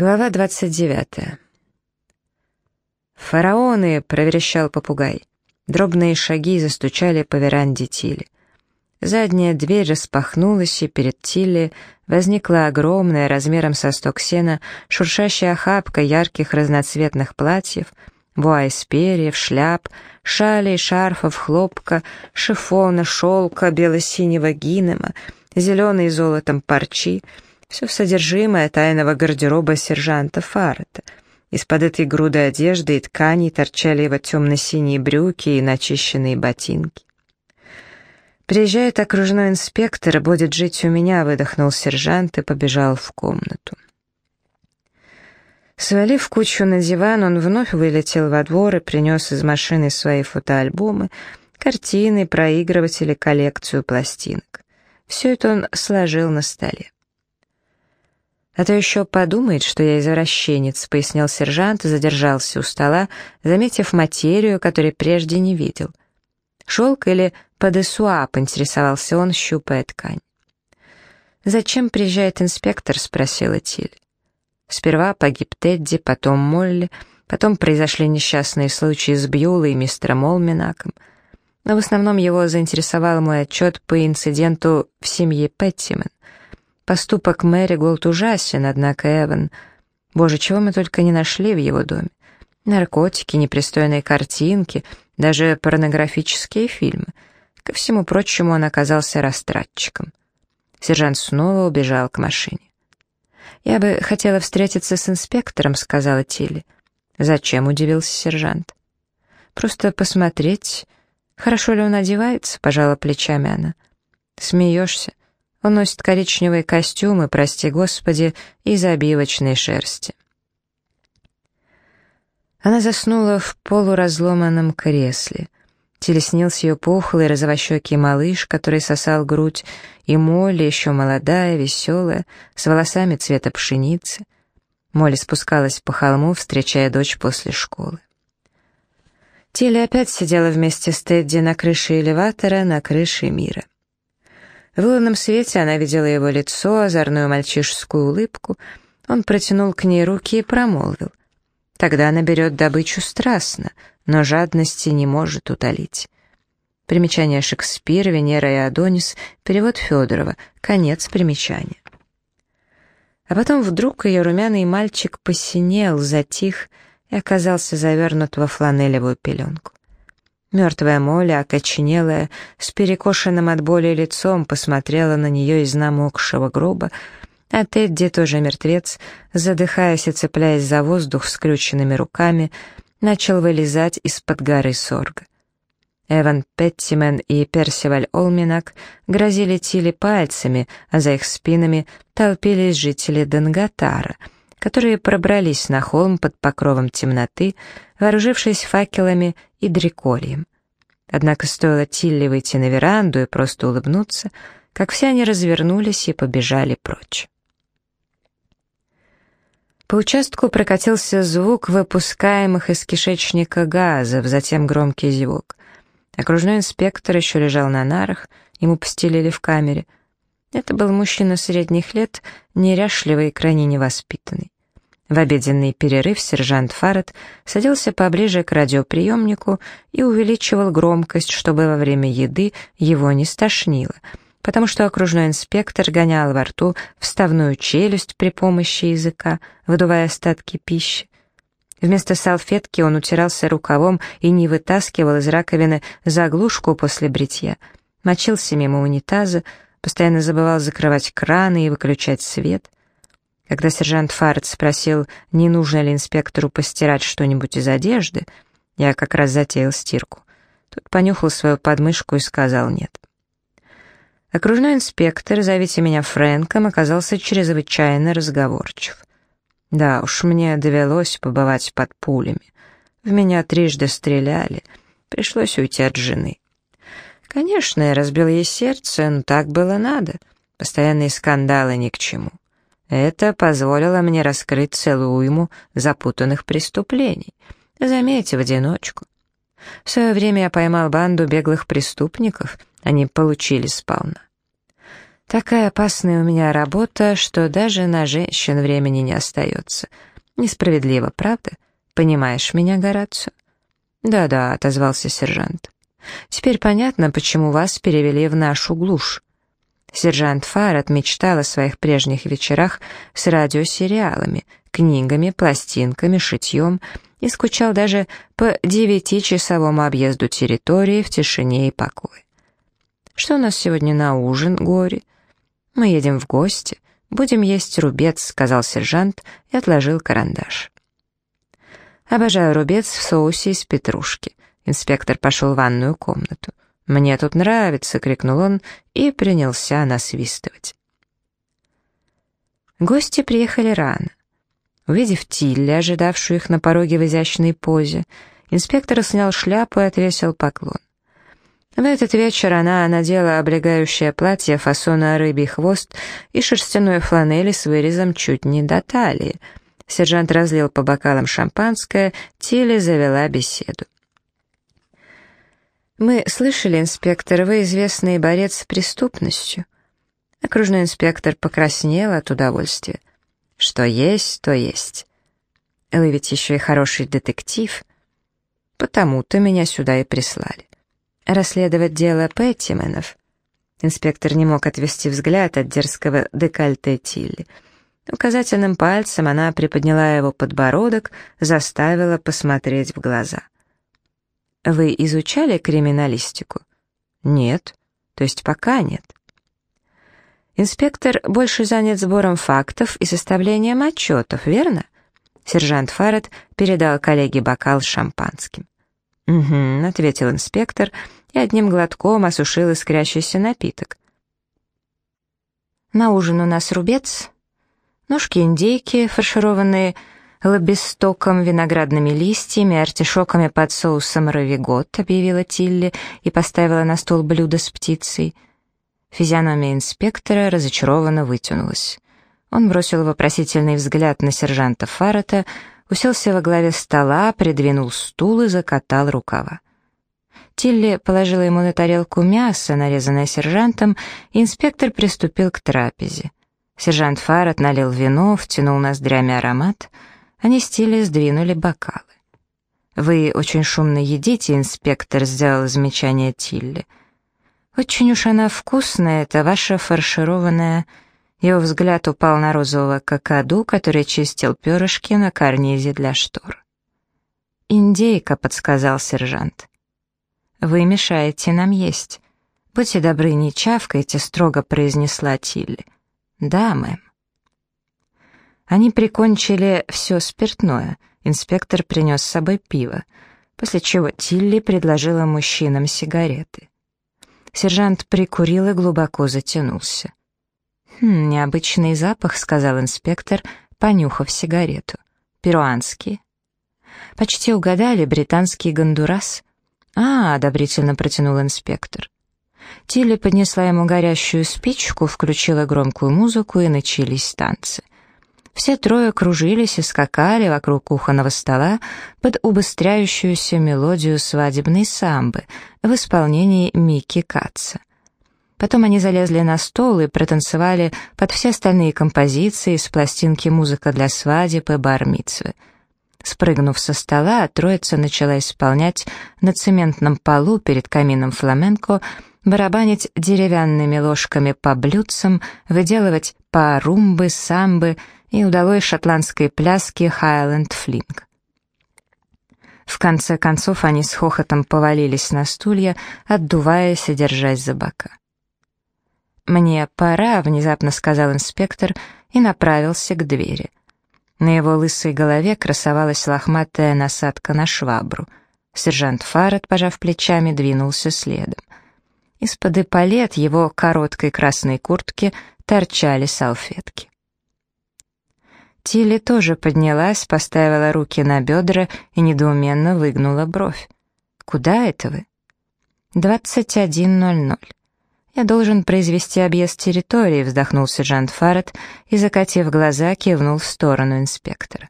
Глава 29. «Фараоны!» — проверещал попугай. Дробные шаги застучали по веранде Тили. Задняя дверь распахнулась, и перед Тилли возникла огромная, размером со сток сена, шуршащая охапка ярких разноцветных платьев, вуа из перьев, шляп, шалей, шарфов, хлопка, шифона, шелка, бело-синего гинема, зеленой золотом парчи — все содержимое тайного гардероба сержанта Фаррета. Из-под этой груды одежды и тканей торчали его темно-синие брюки и начищенные ботинки. «Приезжает окружной инспектор будет жить у меня», — выдохнул сержант и побежал в комнату. Свалив кучу на диван, он вновь вылетел во двор и принес из машины свои фотоальбомы, картины, проигрыватели, коллекцию пластинок. Все это он сложил на столе. «А то еще подумает, что я извращенец», — пояснил сержант и задержался у стола, заметив материю, которую прежде не видел. «Шелк или подесуа?» — поинтересовался он, щупая ткань. «Зачем приезжает инспектор?» — спросила Тиль. Сперва погиб Тедди, потом Молли, потом произошли несчастные случаи с Бьюлой и мистером Олминаком. Но в основном его заинтересовал мой отчет по инциденту в семье Петтимен. Поступок Мэри Голд ужасен, однако Эван... Боже, чего мы только не нашли в его доме. Наркотики, непристойные картинки, даже порнографические фильмы. Ко всему прочему, он оказался растратчиком. Сержант снова убежал к машине. «Я бы хотела встретиться с инспектором», — сказала Тилли. «Зачем?» — удивился сержант. «Просто посмотреть, хорошо ли он одевается», — пожала плечами она. «Смеешься? Он носит коричневые костюмы, прости господи, из обивочной шерсти. Она заснула в полуразломанном кресле. Телеснился ее пухлый розовощекий малыш, который сосал грудь, и Молли, еще молодая, веселая, с волосами цвета пшеницы. Молли спускалась по холму, встречая дочь после школы. Теле опять сидела вместе с Тедди на крыше элеватора, на крыше мира. В лунном свете она видела его лицо, озорную мальчишескую улыбку. Он протянул к ней руки и промолвил. Тогда она берет добычу страстно, но жадности не может утолить. Примечание Шекспира, Венера и Адонис, перевод Федорова, конец примечания. А потом вдруг ее румяный мальчик посинел, затих и оказался завернут во фланелевую пеленку. Мертвая Молли, окоченелая, с перекошенным от боли лицом, посмотрела на нее из намокшего гроба, а Тедди, тоже мертвец, задыхаясь и цепляясь за воздух скрюченными руками, начал вылезать из-под горы сорга. Эван Петтимен и Персиваль Олминак грозили Тили пальцами, а за их спинами толпились жители Данготара — которые пробрались на холм под покровом темноты, вооружившись факелами и дрекольем. Однако стоило Тилли выйти на веранду и просто улыбнуться, как все они развернулись и побежали прочь. По участку прокатился звук выпускаемых из кишечника газов, затем громкий зевок. Окружной инспектор еще лежал на нарах, ему постелили в камере — это был мужчина средних лет, неряшливый и крайне невоспитанный. В обеденный перерыв сержант Фаррет садился поближе к радиоприемнику и увеличивал громкость, чтобы во время еды его не стошнило, потому что окружной инспектор гонял во рту вставную челюсть при помощи языка, выдувая остатки пищи. Вместо салфетки он утирался рукавом и не вытаскивал из раковины заглушку после бритья, мочился мимо унитаза, постоянно забывал закрывать краны и выключать свет. Когда сержант Фарт спросил, не нужно ли инспектору постирать что-нибудь из одежды, я как раз затеял стирку. Тот понюхал свою подмышку и сказал нет. Окружной инспектор, зовите меня Фрэнком, оказался чрезвычайно разговорчив. Да уж, мне довелось побывать под пулями. В меня трижды стреляли, пришлось уйти от жены. Конечно, я разбил ей сердце, но так было надо. Постоянные скандалы ни к чему. Это позволило мне раскрыть целую уйму запутанных преступлений. Заметьте, в одиночку. В свое время я поймал банду беглых преступников, они получили сполна. Такая опасная у меня работа, что даже на женщин времени не остается. Несправедливо, правда? Понимаешь меня, Горацио?» «Да-да», — отозвался сержант. «Теперь понятно, почему вас перевели в нашу глушь. Сержант Фаррет мечтал о своих прежних вечерах с радиосериалами, книгами, пластинками, шитьем и скучал даже по девятичасовому объезду территории в тишине и покое. «Что у нас сегодня на ужин, Гори?» «Мы едем в гости, будем есть рубец», — сказал сержант и отложил карандаш. «Обожаю рубец в соусе из петрушки». Инспектор пошел в ванную комнату. «Мне тут нравится!» — крикнул он и принялся насвистывать. Гости приехали рано. Увидев Тилли, ожидавшую их на пороге в изящной позе, инспектор снял шляпу и отвесил поклон. В этот вечер она надела облегающее платье фасона рыбий хвост и шерстяную фланели с вырезом чуть не до талии. Сержант разлил по бокалам шампанское, Тилли завела беседу. «Мы слышали, инспектор, вы известный борец с преступностью». Окружной инспектор покраснел от удовольствия. «Что есть, то есть. Вы ведь еще и хороший детектив. Потому-то меня сюда и прислали. Расследовать дело Пэттименов». Инспектор не мог отвести взгляд от дерзкого декольте Тилли. Указательным пальцем она приподняла его подбородок, заставила посмотреть в глаза. Вы изучали криминалистику? Нет. То есть пока нет. Инспектор больше занят сбором фактов и составлением отчетов, верно? Сержант Фаррет передал коллеге бокал с шампанским. «Угу», — ответил инспектор и одним глотком осушил искрящийся напиток. «На ужин у нас рубец, ножки индейки, фаршированные лобестоком, виноградными листьями, артишоками под соусом равигот», — объявила Тилли и поставила на стол блюдо с птицей. Физиономия инспектора разочарованно вытянулась. Он бросил вопросительный взгляд на сержанта Фаррета, уселся во главе стола, придвинул стул и закатал рукава. Тилли положила ему на тарелку мясо, нарезанное сержантом, и инспектор приступил к трапезе. Сержант Фаррет налил вино, втянул ноздрями аромат — они с сдвинули бокалы. «Вы очень шумно едите, инспектор», — сделал замечание Тилли. «Очень уж она вкусная, это ваша фаршированная...» Его взгляд упал на розового какаду, который чистил перышки на карнизе для штор. «Индейка», — подсказал сержант. «Вы мешаете нам есть. Будьте добры, не чавкайте», — строго произнесла Тилли. «Да, мэм». Они прикончили все спиртное. Инспектор принес с собой пиво, после чего Тилли предложила мужчинам сигареты. Сержант прикурил и глубоко затянулся. «Хм, необычный запах», — сказал инспектор, понюхав сигарету. «Перуанский». «Почти угадали, британский гондурас». «А», — одобрительно протянул инспектор. Тилли поднесла ему горящую спичку, включила громкую музыку, и начались танцы. Все трое кружились и скакали вокруг кухонного стола под убыстряющуюся мелодию свадебной самбы в исполнении Микки Катца. Потом они залезли на стол и протанцевали под все остальные композиции с пластинки «Музыка для свадеб» и «Бар-митцвы». Спрыгнув со стола, троица начала исполнять на цементном полу перед камином фламенко, барабанить деревянными ложками по блюдцам, выделывать по румбы, самбы — и удалой шотландской пляски «Хайленд Флинг». В конце концов они с хохотом повалились на стулья, отдуваясь и держась за бока. «Мне пора», — внезапно сказал инспектор и направился к двери. На его лысой голове красовалась лохматая насадка на швабру. Сержант Фаррет, пожав плечами, двинулся следом. Из-под эполет его короткой красной куртки торчали салфетки. Тилли тоже поднялась, поставила руки на бедра и недоуменно выгнула бровь. «Куда это вы?» «21.00. Я должен произвести объезд территории», — вздохнул сержант Фаррет и, закатив глаза, кивнул в сторону инспектора.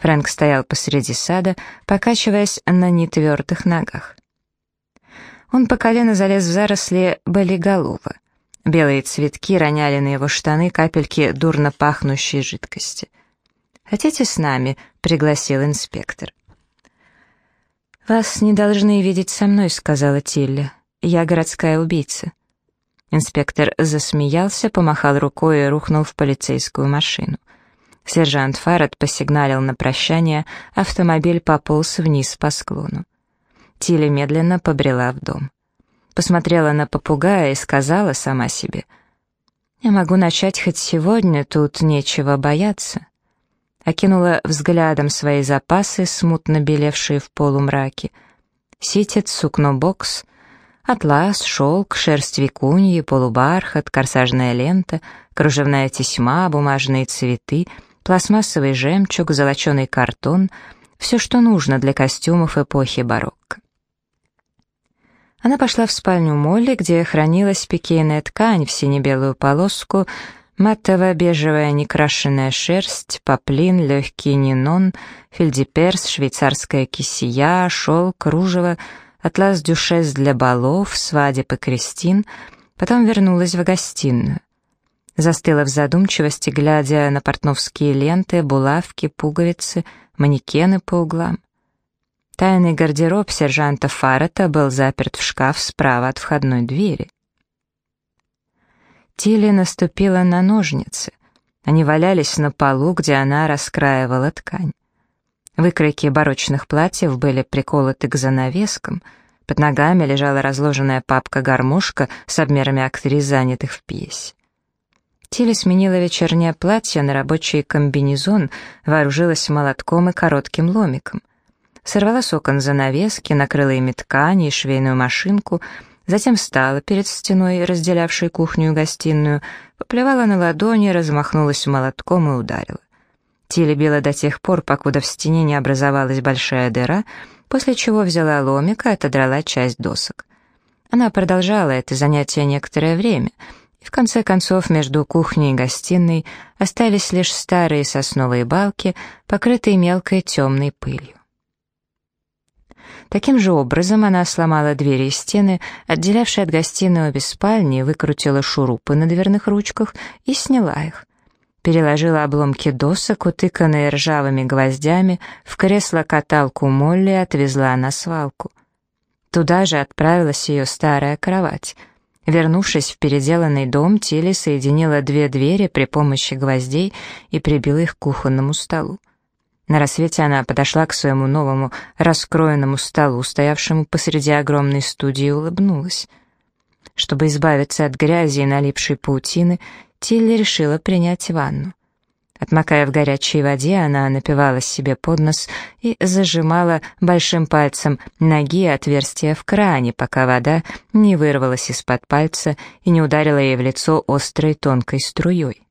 Фрэнк стоял посреди сада, покачиваясь на нетвердых ногах. Он по колено залез в заросли болиголова. Белые цветки роняли на его штаны капельки дурно пахнущей жидкости. «Хотите с нами?» — пригласил инспектор. «Вас не должны видеть со мной», — сказала Тилля. «Я городская убийца». Инспектор засмеялся, помахал рукой и рухнул в полицейскую машину. Сержант Фаррет посигналил на прощание, автомобиль пополз вниз по склону. Тилли медленно побрела в дом. Посмотрела на попугая и сказала сама себе, «Я могу начать хоть сегодня, тут нечего бояться». Окинула взглядом свои запасы, смутно белевшие в полумраке. Ситец, сукно-бокс, атлас, шелк, шерсть викуньи, полубархат, корсажная лента, кружевная тесьма, бумажные цветы — пластмассовый жемчуг, золоченый картон — все, что нужно для костюмов эпохи барокко. Она пошла в спальню Молли, где хранилась пикейная ткань в сине-белую полоску, матово-бежевая некрашенная шерсть, поплин, легкий нинон, фельдеперс, швейцарская кисия, шелк, кружево, атлас дюшес для балов, свадеб и крестин, потом вернулась в гостиную. Застыла в задумчивости, глядя на портновские ленты, булавки, пуговицы, манекены по углам. Тайный гардероб сержанта Фаррета был заперт в шкаф справа от входной двери. Тилли наступила на ножницы. Они валялись на полу, где она раскраивала ткань. Выкройки барочных платьев были приколоты к занавескам, под ногами лежала разложенная папка-гармошка с обмерами актрис, занятых в пьесе. Тилли сменила вечернее платье на рабочий комбинезон, вооружилась молотком и коротким ломиком. Сорвала с окон занавески, накрыла ими ткани и швейную машинку, затем встала перед стеной, разделявшей кухню и гостиную, поплевала на ладони, размахнулась молотком и ударила. Тилли била до тех пор, покуда в стене не образовалась большая дыра, после чего взяла ломик и отодрала часть досок. Она продолжала это занятие некоторое время — в конце концов между кухней и гостиной остались лишь старые сосновые балки, покрытые мелкой темной пылью. Таким же образом она сломала двери и стены, отделявшие от гостиной обе спальни, выкрутила шурупы на дверных ручках и сняла их. Переложила обломки досок, утыканные ржавыми гвоздями, в кресло-каталку Молли отвезла на свалку. Туда же отправилась ее старая кровать — Вернувшись в переделанный дом, Тилли соединила две двери при помощи гвоздей и прибила их к кухонному столу. На рассвете она подошла к своему новому раскроенному столу, стоявшему посреди огромной студии, и улыбнулась. Чтобы избавиться от грязи и налипшей паутины, Тилли решила принять ванну. Отмокая в горячей воде, она напивала себе под нос и зажимала большим пальцем ноги отверстие в кране, пока вода не вырвалась из-под пальца и не ударила ей в лицо острой тонкой струей.